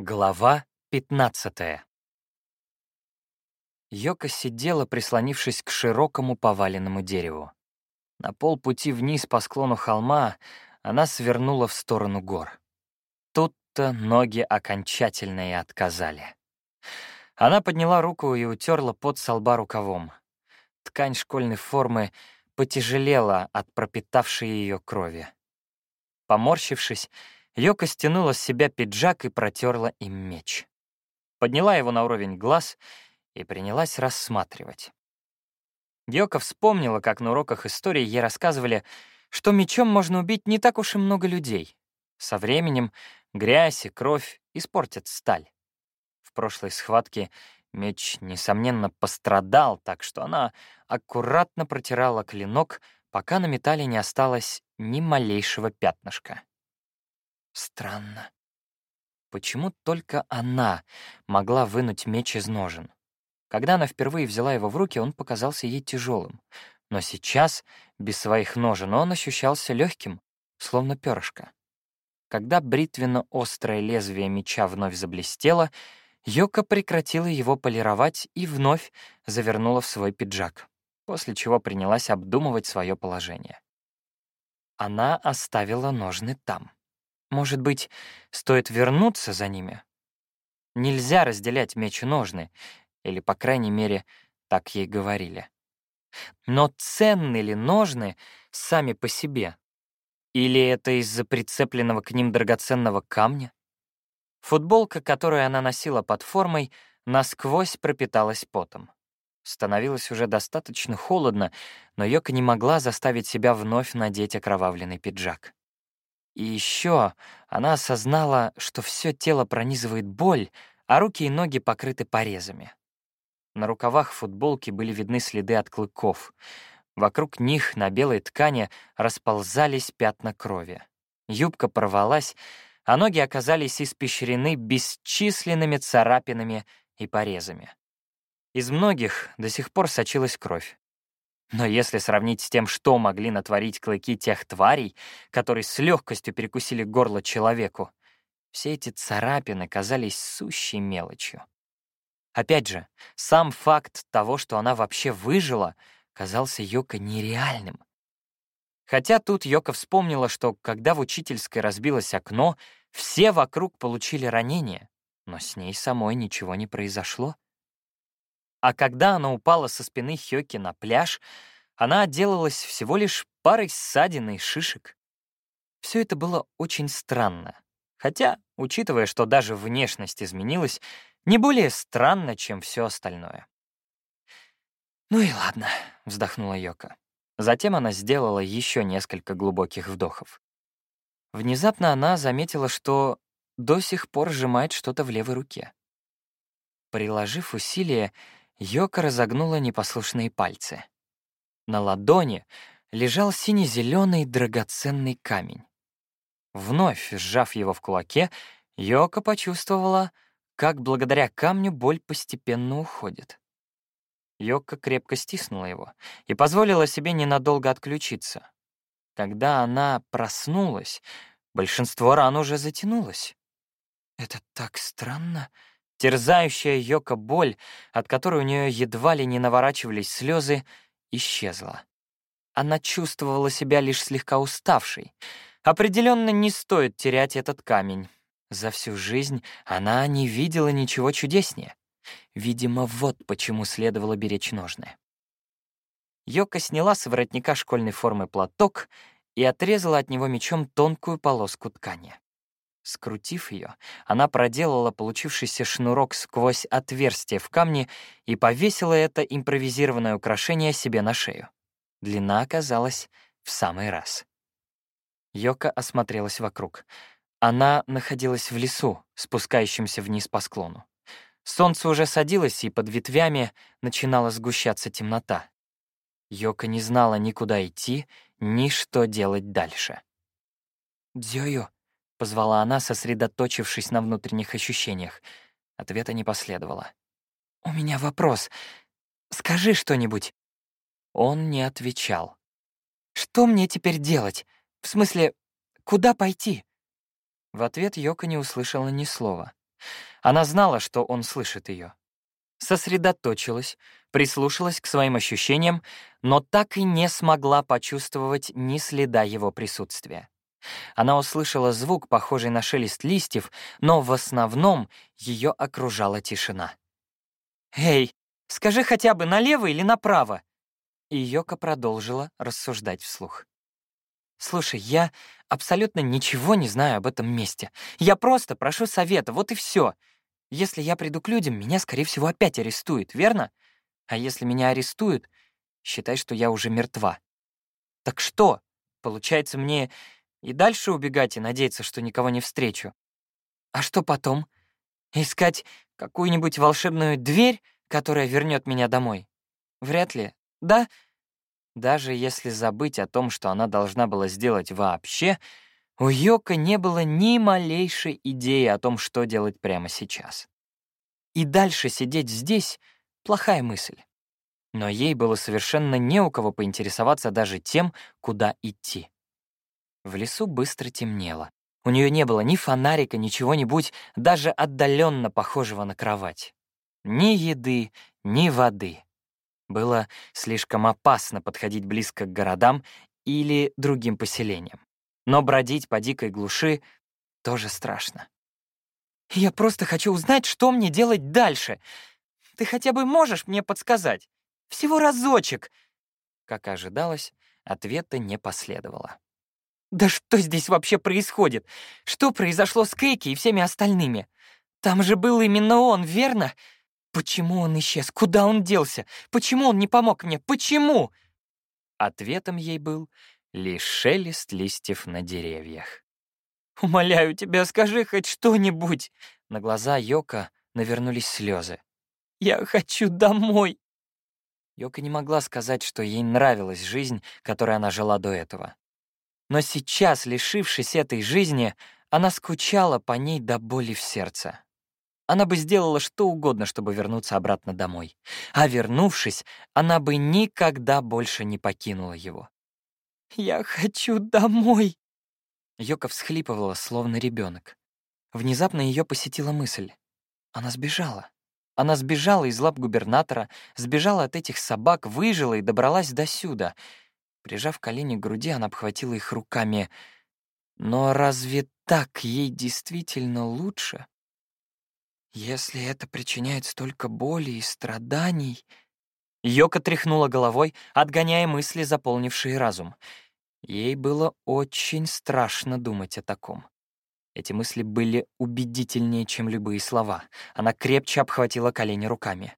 Глава 15 Йока сидела, прислонившись к широкому поваленному дереву. На полпути вниз по склону холма она свернула в сторону гор. Тут-то ноги окончательно и отказали. Она подняла руку и утерла под со лба рукавом. Ткань школьной формы потяжелела от пропитавшей ее крови. Поморщившись, Йока стянула с себя пиджак и протерла им меч. Подняла его на уровень глаз и принялась рассматривать. Йока вспомнила, как на уроках истории ей рассказывали, что мечом можно убить не так уж и много людей. Со временем грязь и кровь испортят сталь. В прошлой схватке меч, несомненно, пострадал, так что она аккуратно протирала клинок, пока на металле не осталось ни малейшего пятнышка. Странно. Почему только она могла вынуть меч из ножен? Когда она впервые взяла его в руки, он показался ей тяжелым. Но сейчас, без своих ножен, он ощущался легким, словно перышко. Когда бритвенно-острое лезвие меча вновь заблестело, Йока прекратила его полировать и вновь завернула в свой пиджак, после чего принялась обдумывать свое положение. Она оставила ножны там. Может быть, стоит вернуться за ними? Нельзя разделять меч и ножны, или, по крайней мере, так ей говорили. Но ценны ли ножны сами по себе? Или это из-за прицепленного к ним драгоценного камня? Футболка, которую она носила под формой, насквозь пропиталась потом. Становилось уже достаточно холодно, но Йока не могла заставить себя вновь надеть окровавленный пиджак. И еще она осознала, что все тело пронизывает боль, а руки и ноги покрыты порезами. На рукавах футболки были видны следы от клыков. Вокруг них на белой ткани расползались пятна крови. Юбка порвалась, а ноги оказались испещрены бесчисленными царапинами и порезами. Из многих до сих пор сочилась кровь. Но если сравнить с тем, что могли натворить клыки тех тварей, которые с легкостью перекусили горло человеку, все эти царапины казались сущей мелочью. Опять же, сам факт того, что она вообще выжила, казался Йоко нереальным. Хотя тут Йока вспомнила, что когда в учительской разбилось окно, все вокруг получили ранения, но с ней самой ничего не произошло. А когда она упала со спины Хёки на пляж, она отделалась всего лишь парой ссадин и шишек. Все это было очень странно. Хотя, учитывая, что даже внешность изменилась, не более странно, чем все остальное. «Ну и ладно», — вздохнула Йока. Затем она сделала еще несколько глубоких вдохов. Внезапно она заметила, что до сих пор сжимает что-то в левой руке. Приложив усилие, Йока разогнула непослушные пальцы. На ладони лежал сине-зеленый драгоценный камень. Вновь сжав его в кулаке, Йока почувствовала, как благодаря камню боль постепенно уходит. Йока крепко стиснула его и позволила себе ненадолго отключиться. Когда она проснулась, большинство ран уже затянулось. «Это так странно», Терзающая Йока боль, от которой у нее едва ли не наворачивались слезы, исчезла. Она чувствовала себя лишь слегка уставшей. Определенно не стоит терять этот камень. За всю жизнь она не видела ничего чудеснее. Видимо, вот почему следовало беречь ножны. Йока сняла с воротника школьной формы платок и отрезала от него мечом тонкую полоску ткани. Скрутив ее, она проделала получившийся шнурок сквозь отверстие в камне и повесила это импровизированное украшение себе на шею. Длина оказалась в самый раз. Йока осмотрелась вокруг. Она находилась в лесу, спускающемся вниз по склону. Солнце уже садилось, и под ветвями начинала сгущаться темнота. Йока не знала ни куда идти, ни что делать дальше. «Дзёю», — позвала она, сосредоточившись на внутренних ощущениях. Ответа не последовало. «У меня вопрос. Скажи что-нибудь». Он не отвечал. «Что мне теперь делать? В смысле, куда пойти?» В ответ Йока не услышала ни слова. Она знала, что он слышит ее. Сосредоточилась, прислушалась к своим ощущениям, но так и не смогла почувствовать ни следа его присутствия. Она услышала звук, похожий на шелест листьев, но в основном ее окружала тишина. «Эй, скажи хотя бы налево или направо?» И Йока продолжила рассуждать вслух. «Слушай, я абсолютно ничего не знаю об этом месте. Я просто прошу совета, вот и все. Если я приду к людям, меня, скорее всего, опять арестуют, верно? А если меня арестуют, считай, что я уже мертва. Так что? Получается, мне и дальше убегать и надеяться, что никого не встречу. А что потом? Искать какую-нибудь волшебную дверь, которая вернет меня домой? Вряд ли. Да? Даже если забыть о том, что она должна была сделать вообще, у Йока не было ни малейшей идеи о том, что делать прямо сейчас. И дальше сидеть здесь — плохая мысль. Но ей было совершенно не у кого поинтересоваться даже тем, куда идти. В лесу быстро темнело. У нее не было ни фонарика, ни чего-нибудь, даже отдаленно похожего на кровать. Ни еды, ни воды. Было слишком опасно подходить близко к городам или другим поселениям. Но бродить по дикой глуши тоже страшно. «Я просто хочу узнать, что мне делать дальше. Ты хотя бы можешь мне подсказать? Всего разочек!» Как ожидалось, ответа не последовало. «Да что здесь вообще происходит? Что произошло с Кейки и всеми остальными? Там же был именно он, верно? Почему он исчез? Куда он делся? Почему он не помог мне? Почему?» Ответом ей был лишь шелест листьев на деревьях. «Умоляю тебя, скажи хоть что-нибудь!» На глаза Йока навернулись слезы. «Я хочу домой!» Йока не могла сказать, что ей нравилась жизнь, которой она жила до этого. Но сейчас, лишившись этой жизни, она скучала по ней до боли в сердце. Она бы сделала что угодно, чтобы вернуться обратно домой. А вернувшись, она бы никогда больше не покинула его. «Я хочу домой!» Йока всхлипывала, словно ребенок. Внезапно ее посетила мысль. Она сбежала. Она сбежала из лап губернатора, сбежала от этих собак, выжила и добралась до сюда. Прижав колени к груди, она обхватила их руками. Но разве так ей действительно лучше? Если это причиняет столько боли и страданий... Йока тряхнула головой, отгоняя мысли, заполнившие разум. Ей было очень страшно думать о таком. Эти мысли были убедительнее, чем любые слова. Она крепче обхватила колени руками.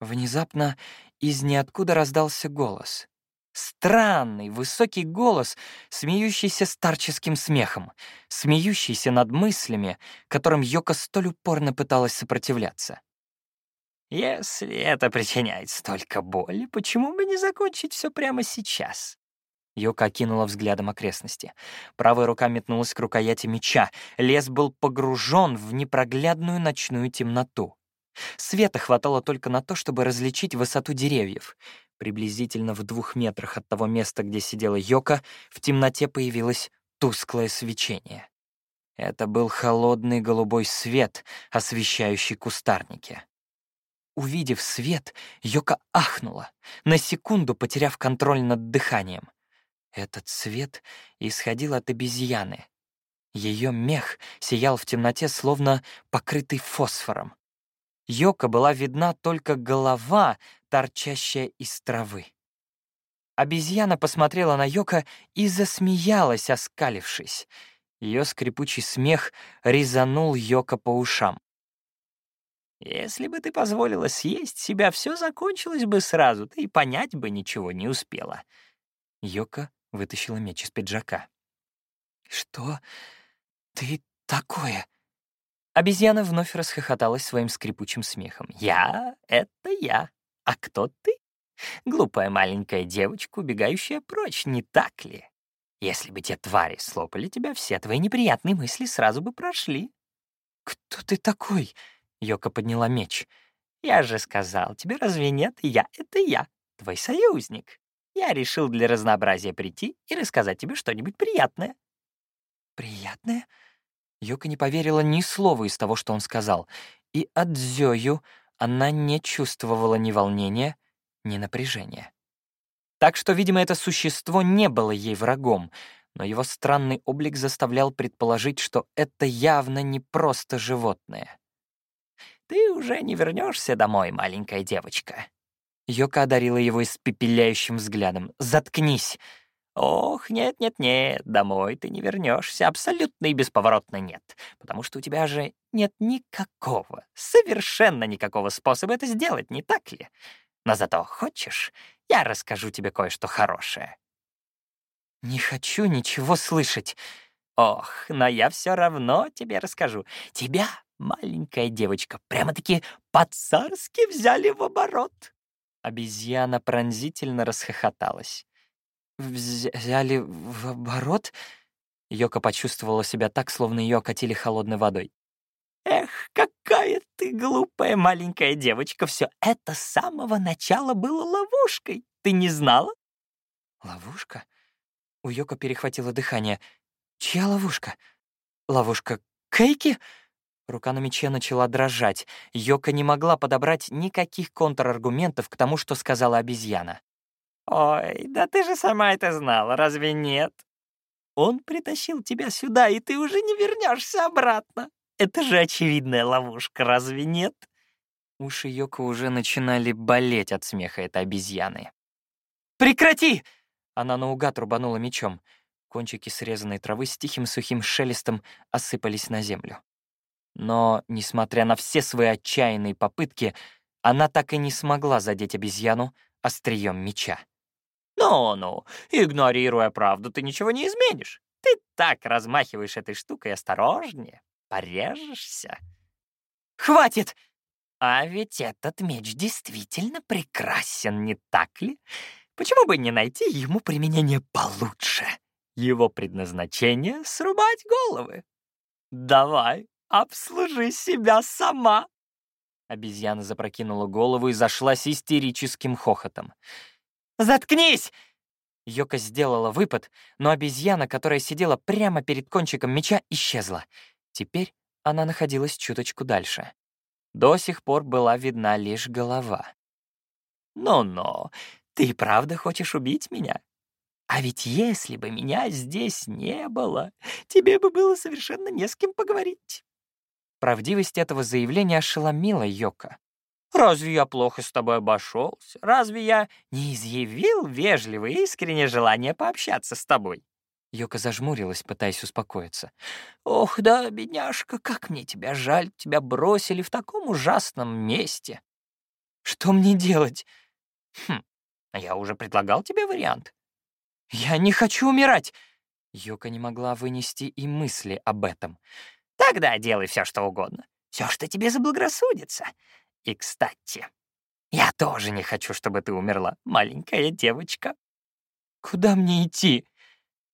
Внезапно из ниоткуда раздался голос. Странный, высокий голос, смеющийся старческим смехом, смеющийся над мыслями, которым Йока столь упорно пыталась сопротивляться. «Если это причиняет столько боли, почему бы не закончить все прямо сейчас?» Йока окинула взглядом окрестности. Правая рука метнулась к рукояти меча. Лес был погружен в непроглядную ночную темноту. Света хватало только на то, чтобы различить высоту деревьев. Приблизительно в двух метрах от того места, где сидела Йока, в темноте появилось тусклое свечение. Это был холодный голубой свет, освещающий кустарники. Увидев свет, Йока ахнула, на секунду потеряв контроль над дыханием. Этот свет исходил от обезьяны. Ее мех сиял в темноте, словно покрытый фосфором. Йока была видна только голова, торчащая из травы. Обезьяна посмотрела на Йока и засмеялась, оскалившись. Ее скрипучий смех резанул Йока по ушам. «Если бы ты позволила съесть себя, все закончилось бы сразу, ты и понять бы ничего не успела». Йока вытащила меч из пиджака. «Что ты такое?» Обезьяна вновь расхохоталась своим скрипучим смехом. «Я — это я. А кто ты? Глупая маленькая девочка, убегающая прочь, не так ли? Если бы те твари слопали тебя, все твои неприятные мысли сразу бы прошли». «Кто ты такой?» — Йока подняла меч. «Я же сказал тебе, разве нет? Я — это я, твой союзник. Я решил для разнообразия прийти и рассказать тебе что-нибудь приятное». «Приятное?» Йока не поверила ни слова из того, что он сказал, и от Зёю она не чувствовала ни волнения, ни напряжения. Так что, видимо, это существо не было ей врагом, но его странный облик заставлял предположить, что это явно не просто животное. «Ты уже не вернешься домой, маленькая девочка». Йока одарила его испепеляющим взглядом. «Заткнись!» «Ох, нет-нет-нет, домой ты не вернешься, абсолютно и бесповоротно нет, потому что у тебя же нет никакого, совершенно никакого способа это сделать, не так ли? Но зато хочешь, я расскажу тебе кое-что хорошее». «Не хочу ничего слышать». «Ох, но я все равно тебе расскажу. Тебя, маленькая девочка, прямо-таки по-царски взяли в оборот». Обезьяна пронзительно расхохоталась. «Взяли в оборот?» Йока почувствовала себя так, словно ее окатили холодной водой. «Эх, какая ты глупая маленькая девочка! Все это с самого начала было ловушкой. Ты не знала?» «Ловушка?» У Йока перехватило дыхание. «Чья ловушка? Ловушка Кейки?» Рука на мече начала дрожать. Йока не могла подобрать никаких контраргументов к тому, что сказала обезьяна. «Ой, да ты же сама это знала, разве нет? Он притащил тебя сюда, и ты уже не вернешься обратно. Это же очевидная ловушка, разве нет?» Уши Йоко уже начинали болеть от смеха этой обезьяны. «Прекрати!» Она наугад рубанула мечом. Кончики срезанной травы с тихим сухим шелестом осыпались на землю. Но, несмотря на все свои отчаянные попытки, она так и не смогла задеть обезьяну острием меча. «Ну-ну, игнорируя правду, ты ничего не изменишь. Ты так размахиваешь этой штукой осторожнее, порежешься». «Хватит!» «А ведь этот меч действительно прекрасен, не так ли? Почему бы не найти ему применение получше? Его предназначение — срубать головы. Давай, обслужи себя сама!» Обезьяна запрокинула голову и зашлась истерическим хохотом. «Заткнись!» Йока сделала выпад, но обезьяна, которая сидела прямо перед кончиком меча, исчезла. Теперь она находилась чуточку дальше. До сих пор была видна лишь голова. «Ну-ну, ты правда хочешь убить меня? А ведь если бы меня здесь не было, тебе бы было совершенно не с кем поговорить». Правдивость этого заявления ошеломила Йока. «Разве я плохо с тобой обошелся? Разве я не изъявил вежливое и искреннее желание пообщаться с тобой?» Йока зажмурилась, пытаясь успокоиться. «Ох, да, бедняжка, как мне тебя жаль, тебя бросили в таком ужасном месте!» «Что мне делать?» «Хм, я уже предлагал тебе вариант». «Я не хочу умирать!» Йока не могла вынести и мысли об этом. «Тогда делай все, что угодно. Все, что тебе заблагорассудится. И, кстати, я тоже не хочу, чтобы ты умерла, маленькая девочка». «Куда мне идти?»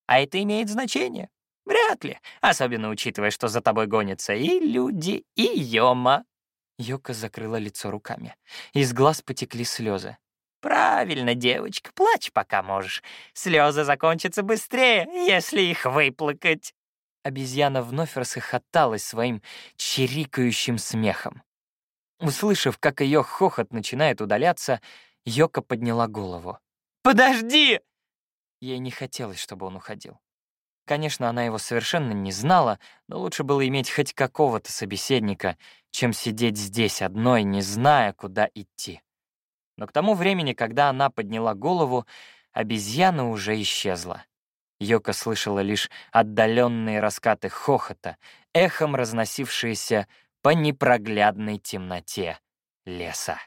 А это имеет значение? Вряд ли, особенно учитывая, что за тобой гонятся и люди, и Йома. Йока закрыла лицо руками. Из глаз потекли слезы. «Правильно, девочка, плачь, пока можешь. Слезы закончатся быстрее, если их выплакать». Обезьяна вновь расхохоталась своим чирикающим смехом. Услышав, как ее хохот начинает удаляться, Йока подняла голову. «Подожди!» Ей не хотелось, чтобы он уходил. Конечно, она его совершенно не знала, но лучше было иметь хоть какого-то собеседника, чем сидеть здесь одной, не зная, куда идти. Но к тому времени, когда она подняла голову, обезьяна уже исчезла. Йока слышала лишь отдаленные раскаты хохота, эхом разносившиеся по непроглядной темноте леса.